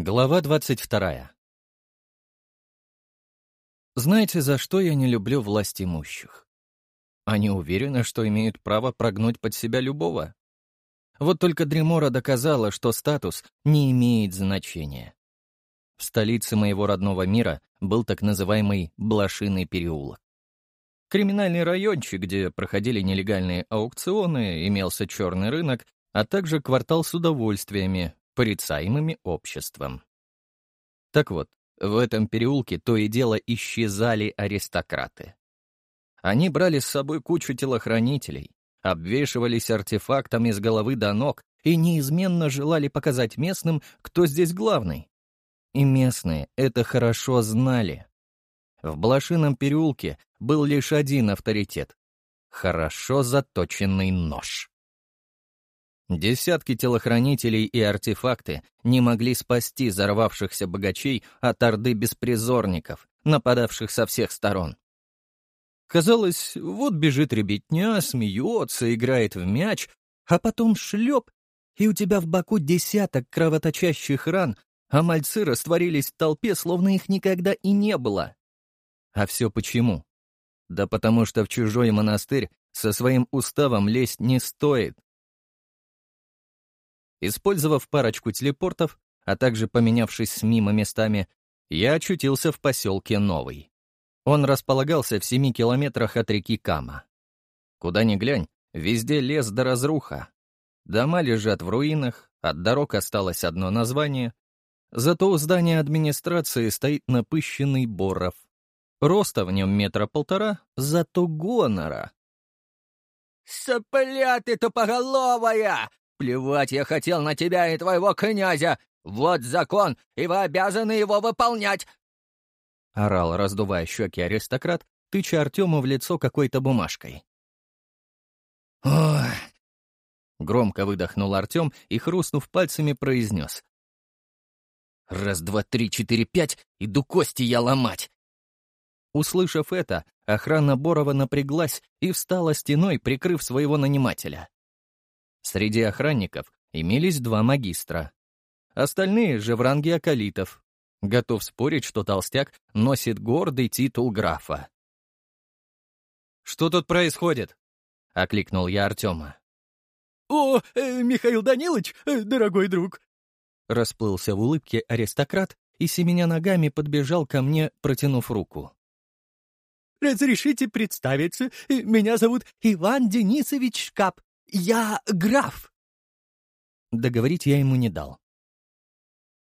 Глава 22. Знаете, за что я не люблю власть имущих? Они уверены, что имеют право прогнуть под себя любого. Вот только Дремора доказала, что статус не имеет значения. В столице моего родного мира был так называемый Блошиный переулок. Криминальный райончик, где проходили нелегальные аукционы, имелся черный рынок, а также квартал с удовольствиями, порицаемыми обществом. Так вот, в этом переулке то и дело исчезали аристократы. Они брали с собой кучу телохранителей, обвешивались артефактами с головы до ног и неизменно желали показать местным, кто здесь главный. И местные это хорошо знали. В Блошином переулке был лишь один авторитет — хорошо заточенный нож. Десятки телохранителей и артефакты не могли спасти взорвавшихся богачей от орды беспризорников, нападавших со всех сторон. Казалось, вот бежит ребятня, смеется, играет в мяч, а потом шлеп, и у тебя в боку десяток кровоточащих ран, а мальцы растворились в толпе, словно их никогда и не было. А все почему? Да потому что в чужой монастырь со своим уставом лезть не стоит. Использовав парочку телепортов, а также поменявшись с мимо местами, я очутился в поселке Новый. Он располагался в семи километрах от реки Кама. Куда ни глянь, везде лес да разруха. Дома лежат в руинах, от дорог осталось одно название. Зато у здания администрации стоит напыщенный Боров. Роста в нем метра полтора, зато гонора. «Сопля ты тупоголовая! Плевать я хотел на тебя и твоего князя! Вот закон, и вы обязаны его выполнять!» Орал, раздувая щеки аристократ, тыча Артему в лицо какой-то бумажкой. «Ох!» Громко выдохнул Артем и, хрустнув пальцами, произнес. «Раз, два, три, четыре, пять, иду кости я ломать!» Услышав это, охрана Борова напряглась и встала стеной, прикрыв своего нанимателя. Среди охранников имелись два магистра. Остальные же в ранге акалитов. Готов спорить, что толстяк носит гордый титул графа. «Что тут происходит?» — окликнул я Артема. «О, э, Михаил Данилович, э, дорогой друг!» Расплылся в улыбке аристократ и, семеня ногами, подбежал ко мне, протянув руку. «Разрешите представиться, э, меня зовут Иван Денисович Шкап. Я граф!» Договорить я ему не дал.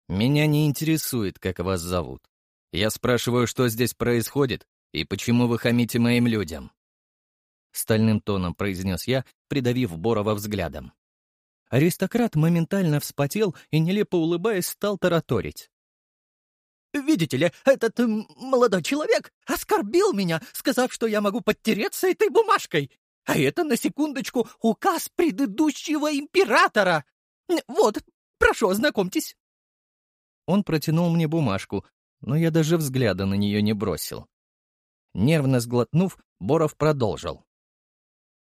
«Меня не интересует, как вас зовут. Я спрашиваю, что здесь происходит и почему вы хамите моим людям?» Стальным тоном произнес я, придавив Борова взглядом. Аристократ моментально вспотел и, нелепо улыбаясь, стал тараторить. «Видите ли, этот молодой человек оскорбил меня, сказав, что я могу подтереться этой бумажкой. А это, на секундочку, указ предыдущего императора. Вот, прошу, ознакомьтесь. Он протянул мне бумажку, но я даже взгляда на нее не бросил. Нервно сглотнув, Боров продолжил.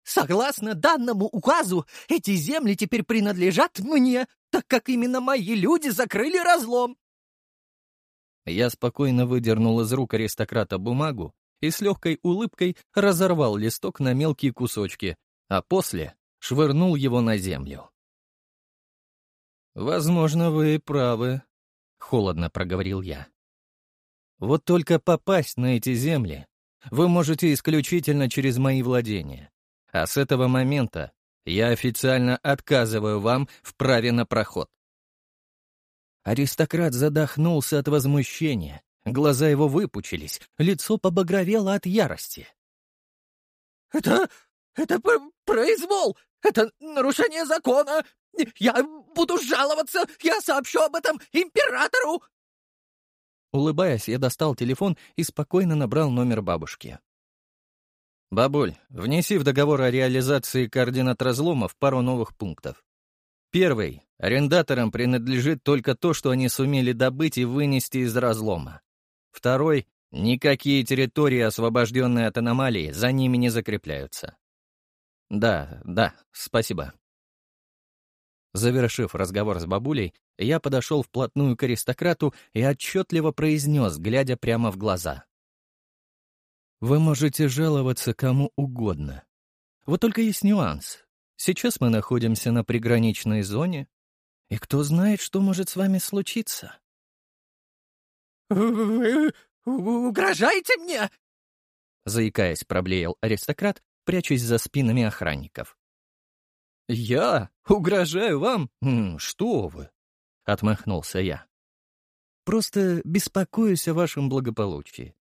«Согласно данному указу, эти земли теперь принадлежат мне, так как именно мои люди закрыли разлом». Я спокойно выдернул из рук аристократа бумагу и с легкой улыбкой разорвал листок на мелкие кусочки, а после швырнул его на землю. «Возможно, вы правы», — холодно проговорил я. «Вот только попасть на эти земли вы можете исключительно через мои владения, а с этого момента я официально отказываю вам в праве на проход». Аристократ задохнулся от возмущения, Глаза его выпучились, лицо побагровело от ярости. «Это... это произвол! Это нарушение закона! Я буду жаловаться! Я сообщу об этом императору!» Улыбаясь, я достал телефон и спокойно набрал номер бабушки. «Бабуль, внеси в договор о реализации координат разломов пару новых пунктов. Первый. Арендаторам принадлежит только то, что они сумели добыть и вынести из разлома. Второй — никакие территории, освобожденные от аномалии, за ними не закрепляются. Да, да, спасибо. Завершив разговор с бабулей, я подошел вплотную к аристократу и отчетливо произнес, глядя прямо в глаза. «Вы можете жаловаться кому угодно. Вот только есть нюанс. Сейчас мы находимся на приграничной зоне, и кто знает, что может с вами случиться?» «Вы угрожаете мне?» Заикаясь, проблеял аристократ, прячась за спинами охранников. «Я? Угрожаю вам? Что вы?» — отмахнулся я. «Просто беспокоюсь о вашем благополучии.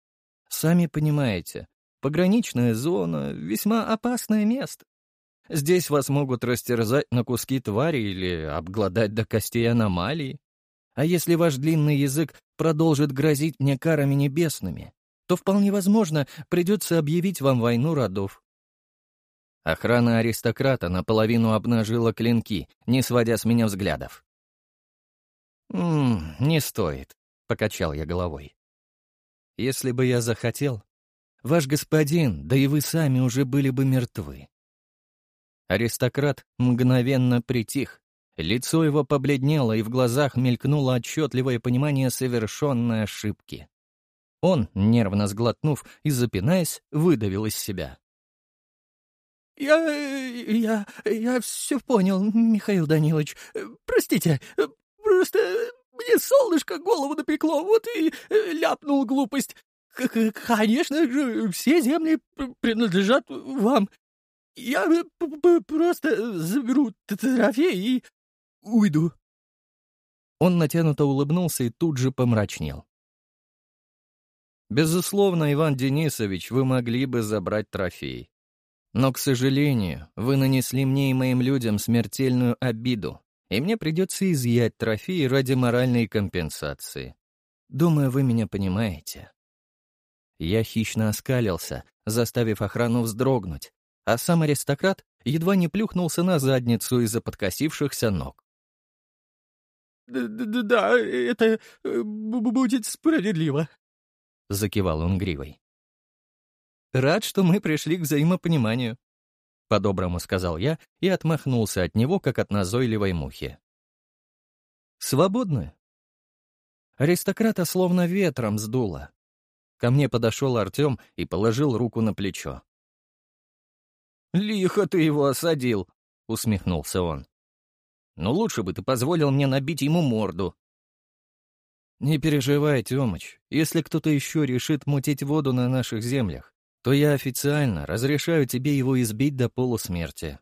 Сами понимаете, пограничная зона — весьма опасное место. Здесь вас могут растерзать на куски твари или обглодать до костей аномалии. А если ваш длинный язык продолжит грозить мне карами небесными, то вполне возможно придется объявить вам войну родов. Охрана аристократа наполовину обнажила клинки, не сводя с меня взглядов. «М -м, «Не стоит», — покачал я головой. «Если бы я захотел, ваш господин, да и вы сами уже были бы мертвы». Аристократ мгновенно притих, лицо его побледнело, и в глазах мелькнуло отчетливое понимание совершенной ошибки. Он, нервно сглотнув и запинаясь, выдавил из себя. «Я... я... я все понял, Михаил Данилович. Простите, просто мне солнышко голову напекло, вот и ляпнул глупость. Конечно же, все земли принадлежат вам. Я просто заберу трофей и уйду». Он натянуто улыбнулся и тут же помрачнел. Безусловно, Иван Денисович, вы могли бы забрать трофей. Но, к сожалению, вы нанесли мне и моим людям смертельную обиду, и мне придется изъять трофеи ради моральной компенсации. Думаю, вы меня понимаете. Я хищно оскалился, заставив охрану вздрогнуть, а сам аристократ едва не плюхнулся на задницу из-за подкосившихся ног. «Да, это э, будет справедливо», — закивал он гривой. «Рад, что мы пришли к взаимопониманию», — по-доброму сказал я и отмахнулся от него, как от назойливой мухи. «Свободны?» Аристократа словно ветром сдуло. Ко мне подошел Артем и положил руку на плечо. «Лихо ты его осадил», — усмехнулся он. «Но лучше бы ты позволил мне набить ему морду. «Не переживай, Тёмыч, если кто-то еще решит мутить воду на наших землях, то я официально разрешаю тебе его избить до полусмерти».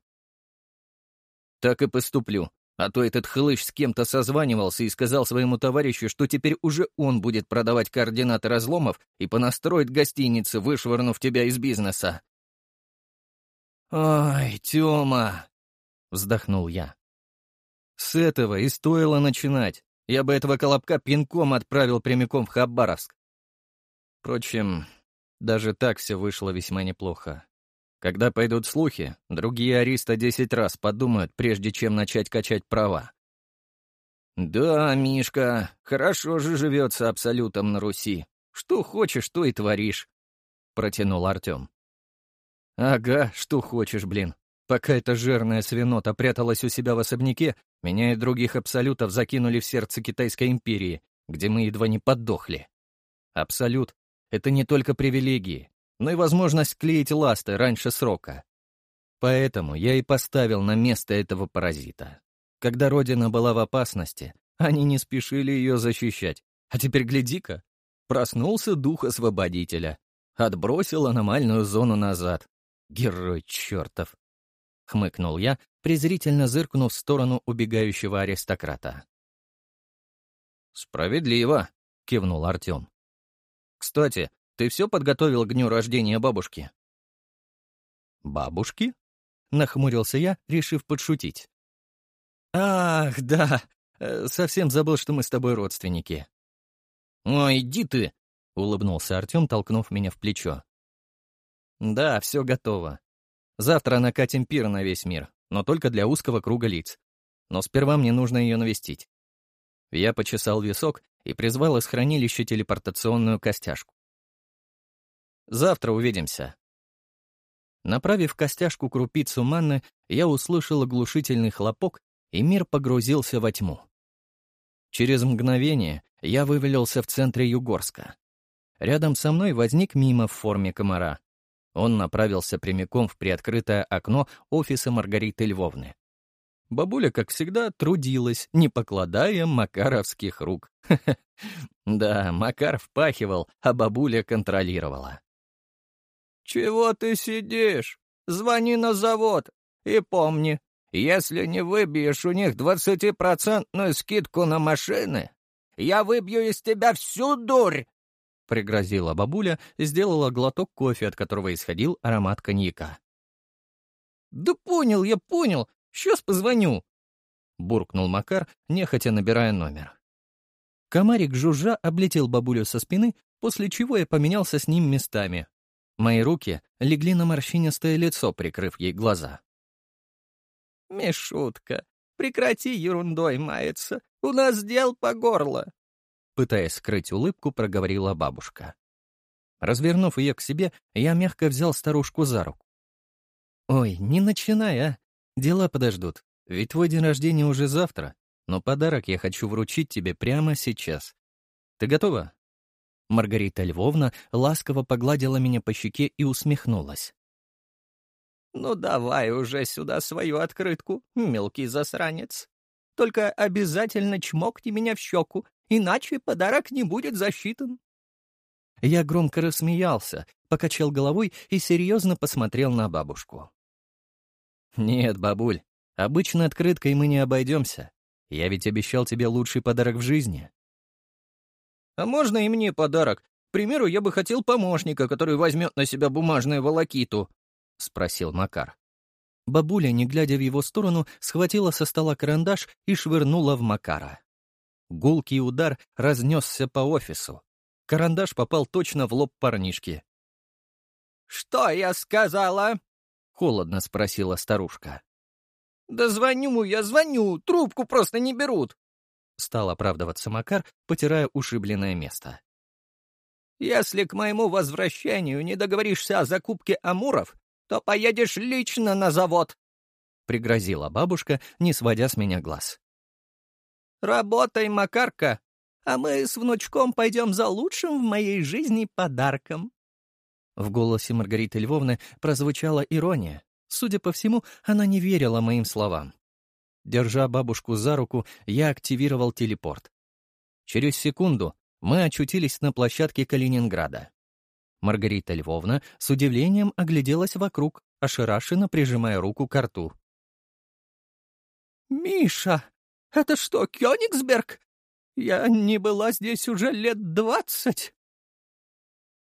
«Так и поступлю, а то этот хлыщ с кем-то созванивался и сказал своему товарищу, что теперь уже он будет продавать координаты разломов и понастроит гостиницы, вышвырнув тебя из бизнеса». «Ой, Тёма!» — вздохнул я. «С этого и стоило начинать. Я бы этого колобка пинком отправил прямиком в Хабаровск. Впрочем, даже так все вышло весьма неплохо. Когда пойдут слухи, другие ариста десять раз подумают, прежде чем начать качать права. «Да, Мишка, хорошо же живется абсолютом на Руси. Что хочешь, то и творишь», — протянул Артем. «Ага, что хочешь, блин. Пока эта жирная свинота пряталась у себя в особняке, меня и других абсолютов закинули в сердце Китайской империи, где мы едва не подохли. Абсолют — это не только привилегии, но и возможность клеить ласты раньше срока. Поэтому я и поставил на место этого паразита. Когда Родина была в опасности, они не спешили ее защищать. А теперь гляди-ка, проснулся дух освободителя, отбросил аномальную зону назад. Герой чертов хмыкнул я, презрительно зыркнув в сторону убегающего аристократа. «Справедливо», — кивнул Артем. «Кстати, ты все подготовил к дню рождения бабушки?» «Бабушки?» — нахмурился я, решив подшутить. «Ах, да, э, совсем забыл, что мы с тобой родственники». «Ой, иди ты!» — улыбнулся Артем, толкнув меня в плечо. «Да, все готово. Завтра накатим пир на весь мир, но только для узкого круга лиц. Но сперва мне нужно ее навестить. Я почесал висок и призвал из хранилища телепортационную костяшку. Завтра увидимся. Направив костяшку крупицу манны, я услышал оглушительный хлопок и мир погрузился во тьму. Через мгновение я вывалился в центре Югорска. Рядом со мной возник мимо в форме комара. Он направился прямиком в приоткрытое окно офиса Маргариты Львовны. Бабуля, как всегда, трудилась, не покладая макаровских рук. Да, Макар впахивал, а бабуля контролировала. «Чего ты сидишь? Звони на завод. И помни, если не выбьешь у них двадцатипроцентную скидку на машины, я выбью из тебя всю дурь!» Пригрозила бабуля сделала глоток кофе, от которого исходил аромат коньяка. «Да понял, я понял. Сейчас позвоню!» Буркнул Макар, нехотя набирая номер. Комарик жужжа облетел бабулю со спины, после чего я поменялся с ним местами. Мои руки легли на морщинистое лицо, прикрыв ей глаза. «Мишутка, прекрати ерундой маяться, у нас дел по горло!» Пытаясь скрыть улыбку, проговорила бабушка. Развернув ее к себе, я мягко взял старушку за руку. «Ой, не начинай, а! Дела подождут, ведь твой день рождения уже завтра, но подарок я хочу вручить тебе прямо сейчас. Ты готова?» Маргарита Львовна ласково погладила меня по щеке и усмехнулась. «Ну давай уже сюда свою открытку, мелкий засранец. Только обязательно чмокни меня в щеку, иначе подарок не будет засчитан». Я громко рассмеялся, покачал головой и серьезно посмотрел на бабушку. «Нет, бабуль, обычной открыткой мы не обойдемся. Я ведь обещал тебе лучший подарок в жизни». «А можно и мне подарок? К примеру, я бы хотел помощника, который возьмет на себя бумажную волокиту», — спросил Макар. Бабуля, не глядя в его сторону, схватила со стола карандаш и швырнула в Макара. Гулкий удар разнесся по офису. Карандаш попал точно в лоб парнишки. «Что я сказала?» — холодно спросила старушка. «Да звоню я, звоню, трубку просто не берут!» Стал оправдываться Макар, потирая ушибленное место. «Если к моему возвращению не договоришься о закупке амуров, то поедешь лично на завод!» — пригрозила бабушка, не сводя с меня глаз. «Работай, Макарка, а мы с внучком пойдем за лучшим в моей жизни подарком». В голосе Маргариты Львовны прозвучала ирония. Судя по всему, она не верила моим словам. Держа бабушку за руку, я активировал телепорт. Через секунду мы очутились на площадке Калининграда. Маргарита Львовна с удивлением огляделась вокруг, ошарашенно прижимая руку к рту. «Миша, это что, Кёнигсберг? Я не была здесь уже лет двадцать!»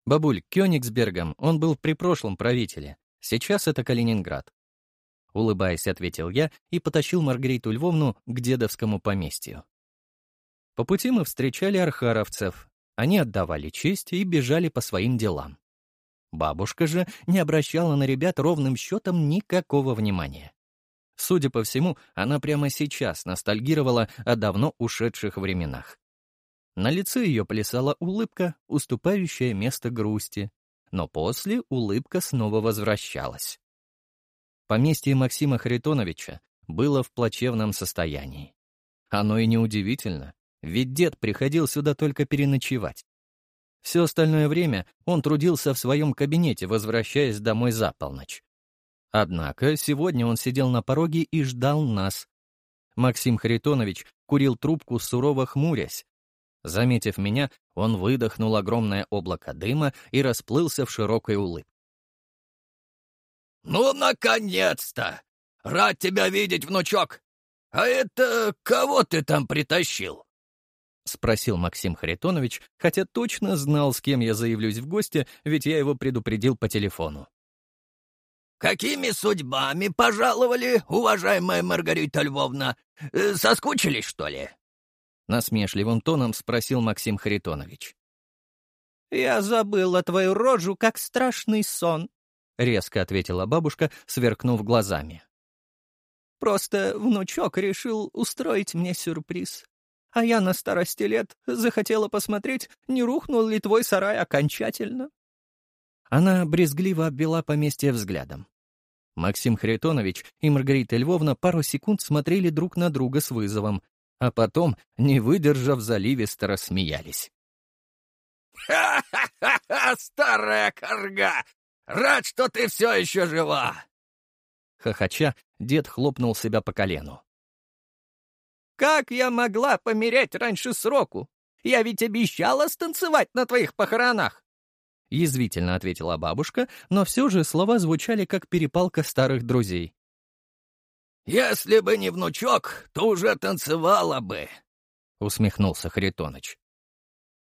Бабуль, Кёнигсбергом он был при прошлом правителе. Сейчас это Калининград. Улыбаясь, ответил я и потащил Маргариту Львовну к дедовскому поместью. По пути мы встречали архаровцев. Они отдавали честь и бежали по своим делам. Бабушка же не обращала на ребят ровным счетом никакого внимания. Судя по всему, она прямо сейчас ностальгировала о давно ушедших временах. На лице ее плясала улыбка, уступающая место грусти, но после улыбка снова возвращалась. Поместье Максима Харитоновича было в плачевном состоянии. Оно и неудивительно, ведь дед приходил сюда только переночевать. Все остальное время он трудился в своем кабинете, возвращаясь домой за полночь. Однако сегодня он сидел на пороге и ждал нас. Максим Харитонович курил трубку, сурово хмурясь, Заметив меня, он выдохнул огромное облако дыма и расплылся в широкой улыбке. «Ну, наконец-то! Рад тебя видеть, внучок! А это кого ты там притащил?» — спросил Максим Харитонович, хотя точно знал, с кем я заявлюсь в гости, ведь я его предупредил по телефону. «Какими судьбами пожаловали, уважаемая Маргарита Львовна? Э, соскучились, что ли?» — насмешливым тоном спросил Максим Харитонович. «Я забыла твою рожу, как страшный сон», — резко ответила бабушка, сверкнув глазами. «Просто внучок решил устроить мне сюрприз. А я на старости лет захотела посмотреть, не рухнул ли твой сарай окончательно». Она брезгливо обвела поместье взглядом. Максим Харитонович и Маргарита Львовна пару секунд смотрели друг на друга с вызовом, а потом, не выдержав, заливисто рассмеялись. «Ха-ха-ха! Старая корга! Рад, что ты все еще жива!» Хохоча, дед хлопнул себя по колену. «Как я могла помереть раньше сроку? Я ведь обещала станцевать на твоих похоронах!» Язвительно ответила бабушка, но все же слова звучали как перепалка старых друзей. «Если бы не внучок, то уже танцевала бы», — усмехнулся Харитоныч.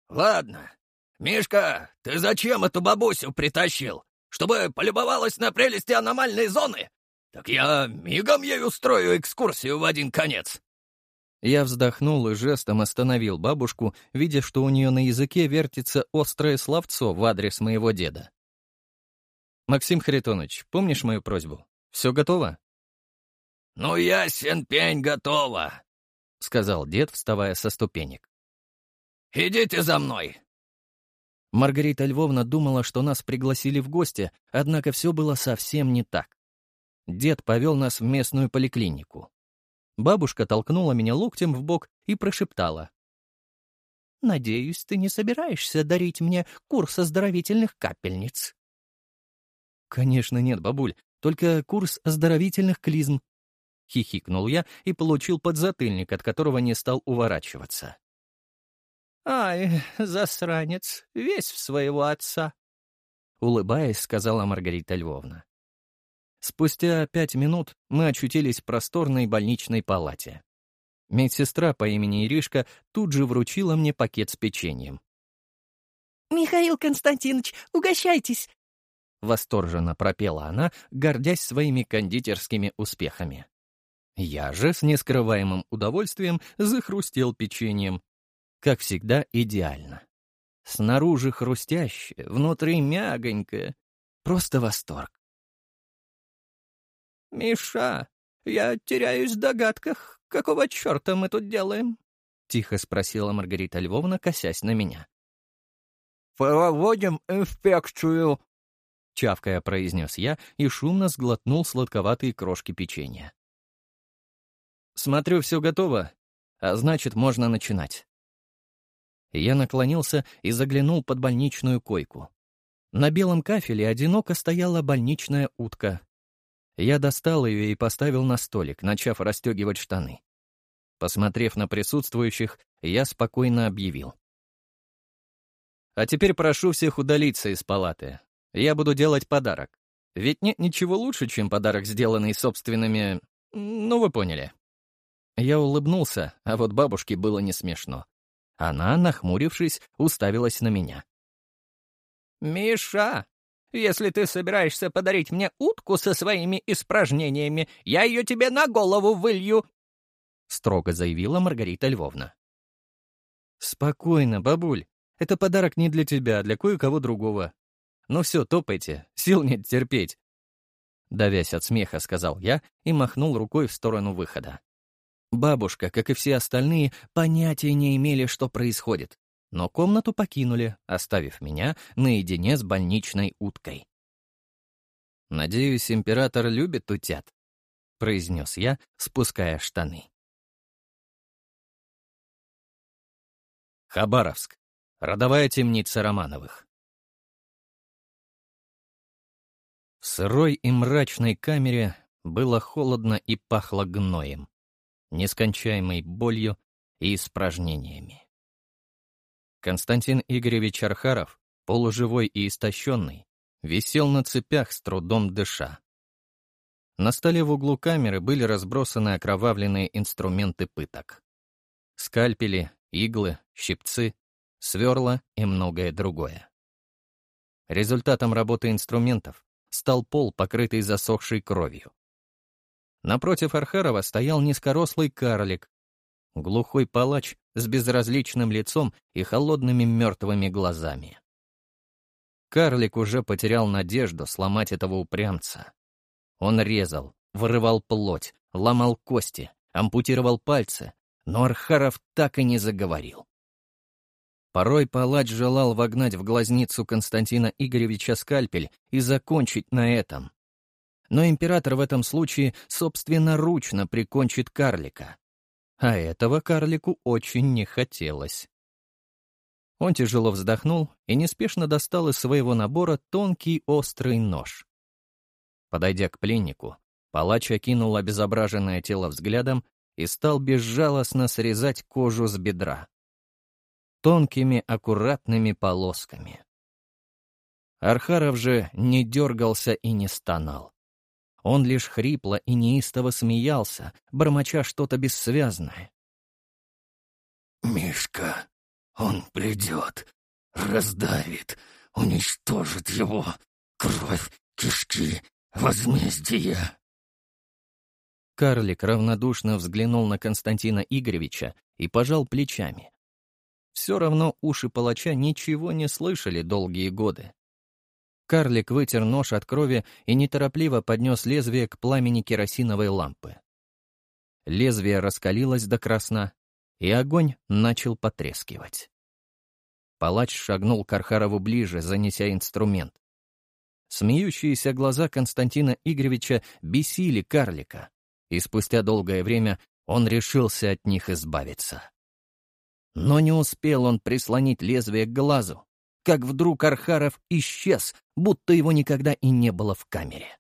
«Ладно. Мишка, ты зачем эту бабусю притащил? Чтобы полюбовалась на прелести аномальной зоны? Так я мигом ей устрою экскурсию в один конец». Я вздохнул и жестом остановил бабушку, видя, что у нее на языке вертится острое словцо в адрес моего деда. «Максим Харитонович, помнишь мою просьбу? Все готово?» «Ну, ясен пень, готово», — сказал дед, вставая со ступенек. «Идите за мной!» Маргарита Львовна думала, что нас пригласили в гости, однако все было совсем не так. Дед повел нас в местную поликлинику. Бабушка толкнула меня локтем в бок и прошептала. «Надеюсь, ты не собираешься дарить мне курс оздоровительных капельниц?» «Конечно нет, бабуль, только курс оздоровительных клизм». Хихикнул я и получил подзатыльник, от которого не стал уворачиваться. «Ай, засранец, весь в своего отца!» Улыбаясь, сказала Маргарита Львовна. Спустя пять минут мы очутились в просторной больничной палате. Медсестра по имени Иришка тут же вручила мне пакет с печеньем. «Михаил Константинович, угощайтесь!» Восторженно пропела она, гордясь своими кондитерскими успехами. Я же с нескрываемым удовольствием захрустел печеньем. Как всегда, идеально. Снаружи хрустящее, внутри мягонькое. Просто восторг. «Миша, я теряюсь в догадках, какого черта мы тут делаем?» — тихо спросила Маргарита Львовна, косясь на меня. «Проводим инспекцию», — чавкая произнес я и шумно сглотнул сладковатые крошки печенья. «Смотрю, все готово, а значит, можно начинать». Я наклонился и заглянул под больничную койку. На белом кафеле одиноко стояла больничная утка, я достал ее и поставил на столик, начав расстегивать штаны. Посмотрев на присутствующих, я спокойно объявил. «А теперь прошу всех удалиться из палаты. Я буду делать подарок. Ведь нет ничего лучше, чем подарок, сделанный собственными... Ну, вы поняли». Я улыбнулся, а вот бабушке было не смешно. Она, нахмурившись, уставилась на меня. «Миша, если ты собираешься подарить мне утку со своими испражнениями, я ее тебе на голову вылью!» — строго заявила Маргарита Львовна. «Спокойно, бабуль. Это подарок не для тебя, а для кое-кого другого. Ну все, топайте, сил нет терпеть». Давясь от смеха, сказал я и махнул рукой в сторону выхода. Бабушка, как и все остальные, понятия не имели, что происходит но комнату покинули, оставив меня наедине с больничной уткой. «Надеюсь, император любит утят», — произнес я, спуская штаны. Хабаровск. Родовая темница Романовых. В сырой и мрачной камере было холодно и пахло гноем, нескончаемой болью и испражнениями. Константин Игоревич Архаров, полуживой и истощенный, висел на цепях, с трудом дыша. На столе в углу камеры были разбросаны окровавленные инструменты пыток. Скальпели, иглы, щипцы, сверла и многое другое. Результатом работы инструментов стал пол, покрытый засохшей кровью. Напротив Архарова стоял низкорослый карлик, глухой палач с безразличным лицом и холодными мертвыми глазами. Карлик уже потерял надежду сломать этого упрямца. Он резал, вырывал плоть, ломал кости, ампутировал пальцы, но Архаров так и не заговорил. Порой палач желал вогнать в глазницу Константина Игоревича скальпель и закончить на этом. но император в этом случае собственноручно прикончит карлика. А этого карлику очень не хотелось. Он тяжело вздохнул и неспешно достал из своего набора тонкий острый нож. Подойдя к пленнику, палач окинул обезображенное тело взглядом и стал безжалостно срезать кожу с бедра. Тонкими, аккуратными полосками. Архаров же не дергался и не стонал. Он лишь хрипло и неистово смеялся, бормоча что-то бессвязное. «Мишка, он придет, раздавит, уничтожит его. Кровь, кишки, возмездие!» Карлик равнодушно взглянул на Константина Игоревича и пожал плечами. Все равно уши палача ничего не слышали долгие годы. Карлик вытер нож от крови и неторопливо поднес лезвие к пламени керосиновой лампы. Лезвие раскалилось до красна, и огонь начал потрескивать. Палач шагнул к Архарову ближе, занеся инструмент. Смеющиеся глаза Константина Игоревича бесили карлика, и спустя долгое время он решился от них избавиться. Но не успел он прислонить лезвие к глазу, как вдруг Архаров исчез, будто его никогда и не было в камере.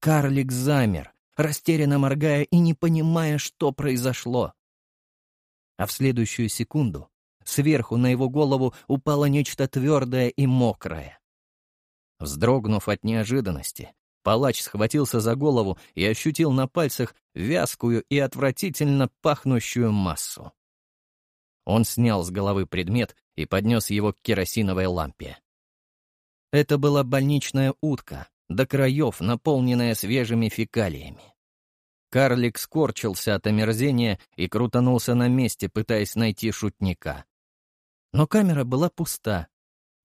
Карлик замер, растерянно моргая и не понимая, что произошло. А в следующую секунду сверху на его голову упало нечто твердое и мокрое. Вздрогнув от неожиданности, палач схватился за голову и ощутил на пальцах вязкую и отвратительно пахнущую массу. Он снял с головы предмет и поднес его к керосиновой лампе. Это была больничная утка, до краев наполненная свежими фекалиями. Карлик скорчился от омерзения и крутанулся на месте, пытаясь найти шутника. Но камера была пуста.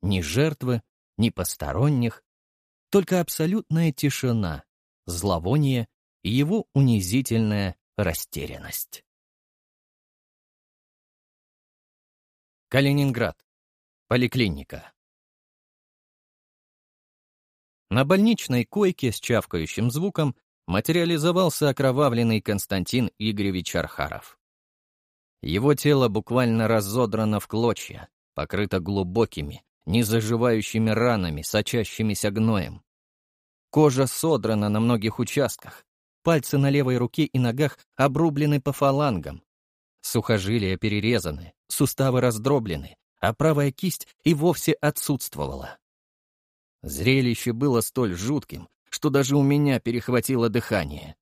Ни жертвы, ни посторонних. Только абсолютная тишина, зловоние и его унизительная растерянность. Калининград. Поликлиника. На больничной койке с чавкающим звуком материализовался окровавленный Константин Игоревич Архаров. Его тело буквально разодрано в клочья, покрыто глубокими, незаживающими ранами, сочащимися гноем. Кожа содрана на многих участках, пальцы на левой руке и ногах обрублены по фалангам, Сухожилия перерезаны, суставы раздроблены, а правая кисть и вовсе отсутствовала. Зрелище было столь жутким, что даже у меня перехватило дыхание.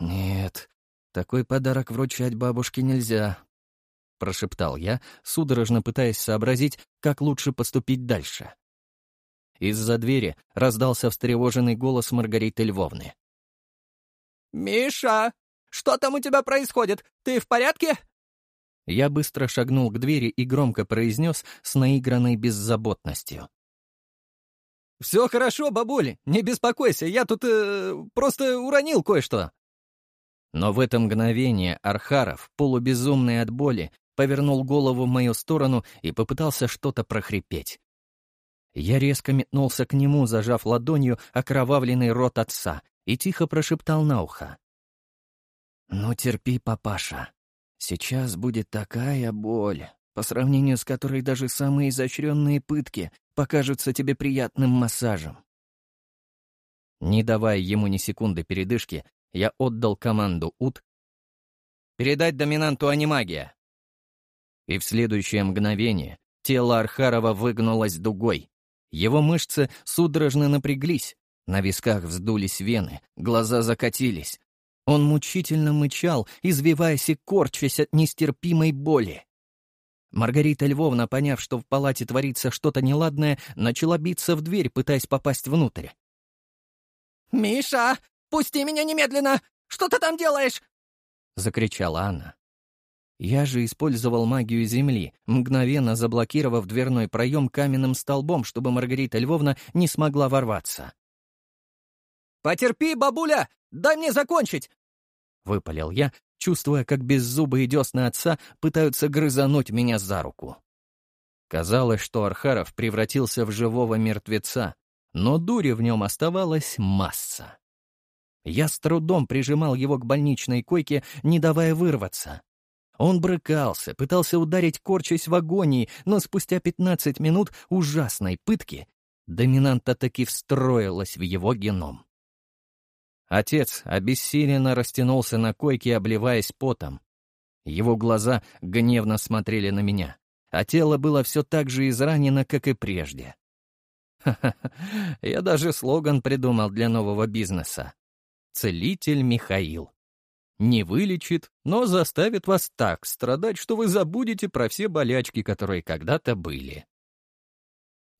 «Нет, такой подарок вручать бабушке нельзя», — прошептал я, судорожно пытаясь сообразить, как лучше поступить дальше. Из-за двери раздался встревоженный голос Маргариты Львовны. «Миша, что там у тебя происходит? Ты в порядке?» Я быстро шагнул к двери и громко произнес с наигранной беззаботностью. «Все хорошо, бабуля, не беспокойся, я тут э, просто уронил кое-что». Но в это мгновение Архаров, полубезумный от боли, повернул голову в мою сторону и попытался что-то прохрипеть. Я резко метнулся к нему, зажав ладонью окровавленный рот отца, и тихо прошептал на ухо. «Ну, терпи, папаша. Сейчас будет такая боль, по сравнению с которой даже самые изощренные пытки покажутся тебе приятным массажем». Не давая ему ни секунды передышки, я отдал команду УТ «Передать доминанту анимагия». И в следующее мгновение тело Архарова выгнулось дугой. Его мышцы судорожно напряглись, на висках вздулись вены, глаза закатились, он мучительно мычал, извиваясь и корчась от нестерпимой боли. Маргарита Львовна, поняв, что в палате творится что-то неладное, начала биться в дверь, пытаясь попасть внутрь. «Миша, пусти меня немедленно! Что ты там делаешь?» — закричала она. Я же использовал магию Земли, мгновенно заблокировав дверной проем каменным столбом, чтобы Маргарита Львовна не смогла ворваться. «Потерпи, бабуля! Дай мне закончить! — выпалил я, чувствуя, как беззубые десны отца пытаются грызануть меня за руку. Казалось, что Архаров превратился в живого мертвеца, но дури в нем оставалась масса. Я с трудом прижимал его к больничной койке, не давая вырваться. Он брыкался, пытался ударить, корчась в агонии, но спустя 15 минут ужасной пытки доминанта таки встроилась в его геном. Отец обессиленно растянулся на койке, обливаясь потом. Его глаза гневно смотрели на меня, а тело было все так же изранено, как и прежде. Ха-ха-ха, я даже слоган придумал для нового бизнеса. «Целитель Михаил». Не вылечит, но заставит вас так страдать, что вы забудете про все болячки, которые когда-то были.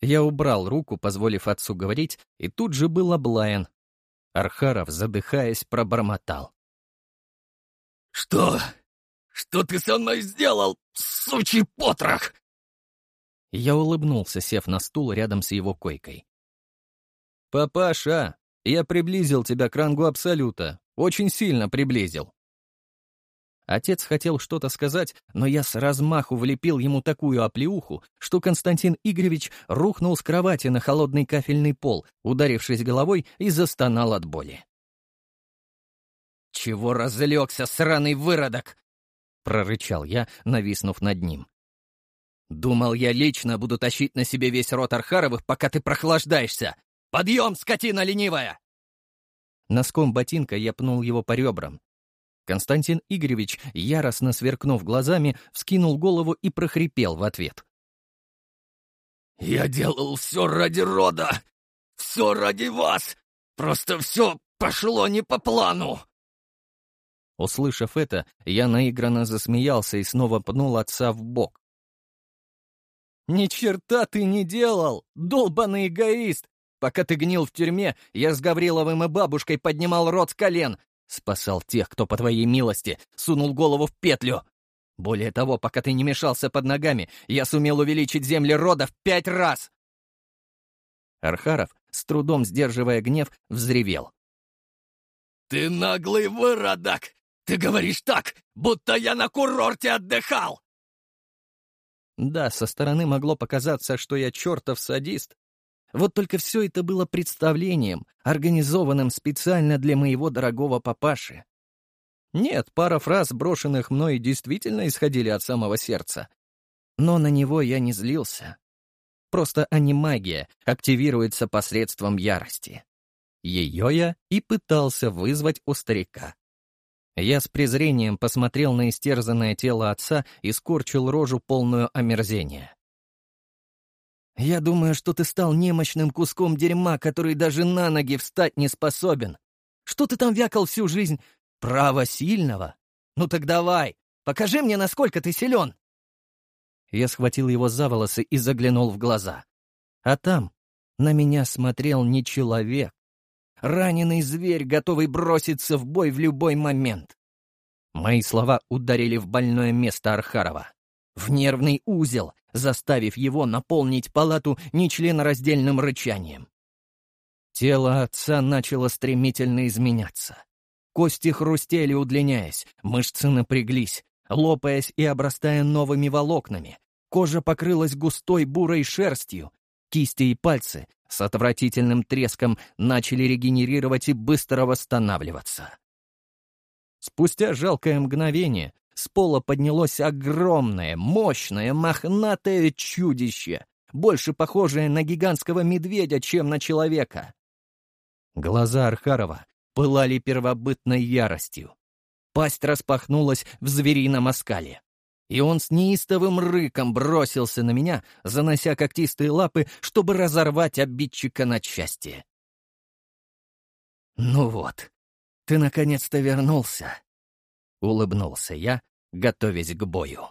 Я убрал руку, позволив отцу говорить, и тут же был облаян. Архаров, задыхаясь, пробормотал. «Что? Что ты со мной сделал, сучий потрох?» Я улыбнулся, сев на стул рядом с его койкой. «Папаша, я приблизил тебя к рангу Абсолюта. Очень сильно приблизил. Отец хотел что-то сказать, но я с размаху влепил ему такую оплеуху, что Константин Игоревич рухнул с кровати на холодный кафельный пол, ударившись головой и застонал от боли. «Чего разлегся, сраный выродок?» — прорычал я, нависнув над ним. «Думал, я лично буду тащить на себе весь рот Архаровых, пока ты прохлаждаешься! Подъем, скотина ленивая!» Носком ботинка я пнул его по ребрам. Константин Игоревич, яростно сверкнув глазами, вскинул голову и прохрипел в ответ. «Я делал все ради рода! Все ради вас! Просто все пошло не по плану!» Услышав это, я наигранно засмеялся и снова пнул отца в бок. «Ни черта ты не делал, долбаный эгоист! Пока ты гнил в тюрьме, я с Гавриловым и бабушкой поднимал рот с колен, спасал тех, кто, по твоей милости, сунул голову в петлю. Более того, пока ты не мешался под ногами, я сумел увеличить земли рода в пять раз!» Архаров, с трудом сдерживая гнев, взревел. «Ты наглый выродок! Ты говоришь так, будто я на курорте отдыхал!» Да, со стороны могло показаться, что я чертов садист, вот только все это было представлением, организованным специально для моего дорогого папаши. Нет, пара фраз, брошенных мной, действительно исходили от самого сердца. Но на него я не злился. Просто анимагия активируется посредством ярости. Ее я и пытался вызвать у старика. Я с презрением посмотрел на истерзанное тело отца и скорчил рожу полную омерзения. Я думаю, что ты стал немощным куском дерьма, который даже на ноги встать не способен. Что ты там вякал всю жизнь? Право сильного? Ну так давай, покажи мне, насколько ты силен. Я схватил его за волосы и заглянул в глаза. А там на меня смотрел не человек. Раненый зверь, готовый броситься в бой в любой момент. Мои слова ударили в больное место Архарова. В нервный узел, заставив его наполнить палату нечленораздельным рычанием. Тело отца начало стремительно изменяться. Кости хрустели, удлиняясь, мышцы напряглись, лопаясь и обрастая новыми волокнами. Кожа покрылась густой бурой шерстью. Кисти и пальцы с отвратительным треском начали регенерировать и быстро восстанавливаться. Спустя жалкое мгновение с пола поднялось огромное, мощное, мохнатое чудище, больше похожее на гигантского медведя, чем на человека. Глаза Архарова пылали первобытной яростью. Пасть распахнулась в зверином оскале. И он с неистовым рыком бросился на меня, занося когтистые лапы, чтобы разорвать обидчика на части. «Ну вот, ты наконец-то вернулся», — улыбнулся я, готовясь к бою.